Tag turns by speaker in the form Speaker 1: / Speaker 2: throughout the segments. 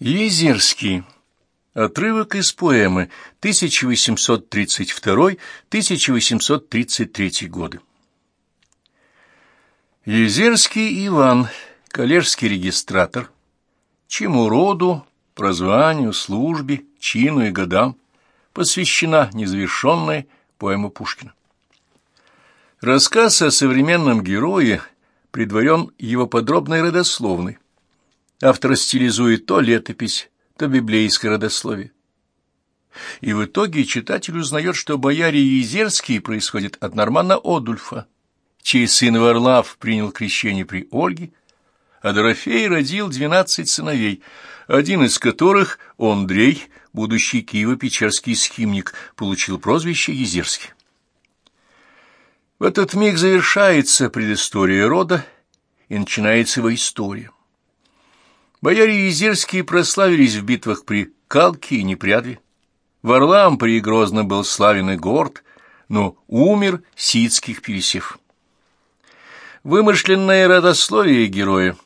Speaker 1: Езерский. Отрывок из поэмы 1832-1833 годы. Езерский Иван, коллежский регистратор, чему роду, прозванию, службе, чину и годам посвящена незавершенная поэма Пушкина. Рассказ о современном герое предварен его подробной родословной. Автор стилизует то летопись, то библейское родословие. И в итоге читатель узнает, что бояре Езерские происходят от Нормана Одульфа, чей сын Варлав принял крещение при Ольге, а Дорофей родил двенадцать сыновей, один из которых, Андрей, будущий Киево-Печерский схимник, получил прозвище Езерский. В этот миг завершается предыстория рода и начинается его история. Бояре Езерские прославились в битвах при Калке и Непрядве. Варлам при Грозном был славен и горд, но умер сицких пересев. Вымышленное родословие героя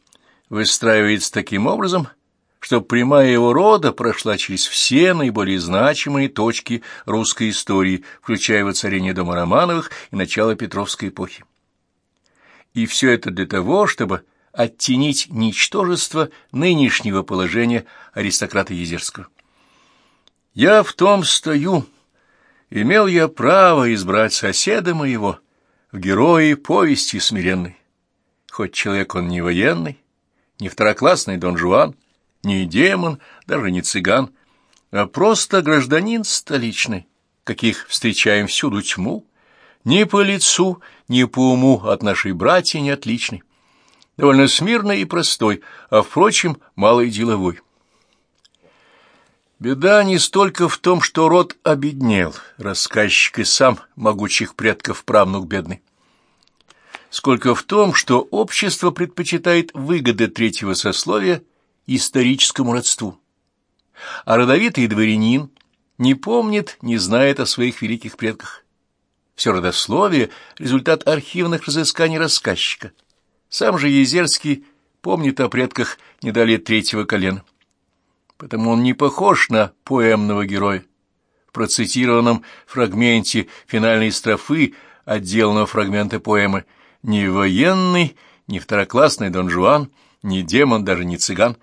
Speaker 1: выстраивается таким образом, что прямая его рода прошла через все наиболее значимые точки русской истории, включая воцарение дома Романовых и начало Петровской эпохи. И все это для того, чтобы оттенить ничтожество нынешнего положения аристократа Езерского. Я в том стою. Имел я право избрать соседа моего в герои повести смиренной. Хоть человек он не военный, не второклассный Дон Жуан, не демон, даже не цыган, а просто гражданин столичный, каких встречаем всюду тьму, ни по лицу, ни по уму от нашей братья не отличный довольно смирный и простой, а, впрочем, малый деловой. Беда не столько в том, что род обеднел, рассказчик и сам могучих предков правнук бедный, сколько в том, что общество предпочитает выгоды третьего сословия историческому родству, а родовитый дворянин не помнит, не знает о своих великих предках. Все родословие — результат архивных разысканий рассказчика — сам же Езерский помнит о предках не далее третьего колена. Потому он не похож на поэмного героя. В процитированном фрагменте финальной строфы отделанного фрагмента поэмы ни военный, ни второклассный Дон Жуан, ни демон, даже не цыган,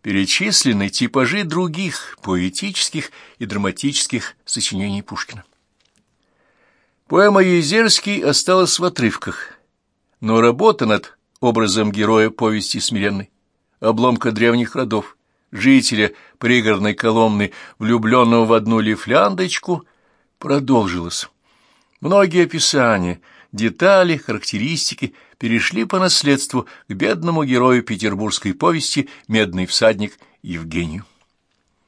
Speaker 1: перечислены типажи других поэтических и драматических сочинений Пушкина. Поэма «Езерский» осталась в отрывках, но работа над образом героя повести смиренной, обломка древних родов, жителя пригородной коломны, влюбленного в одну лифляндочку, продолжилась. Многие описания, детали, характеристики перешли по наследству к бедному герою петербургской повести «Медный всадник» Евгению.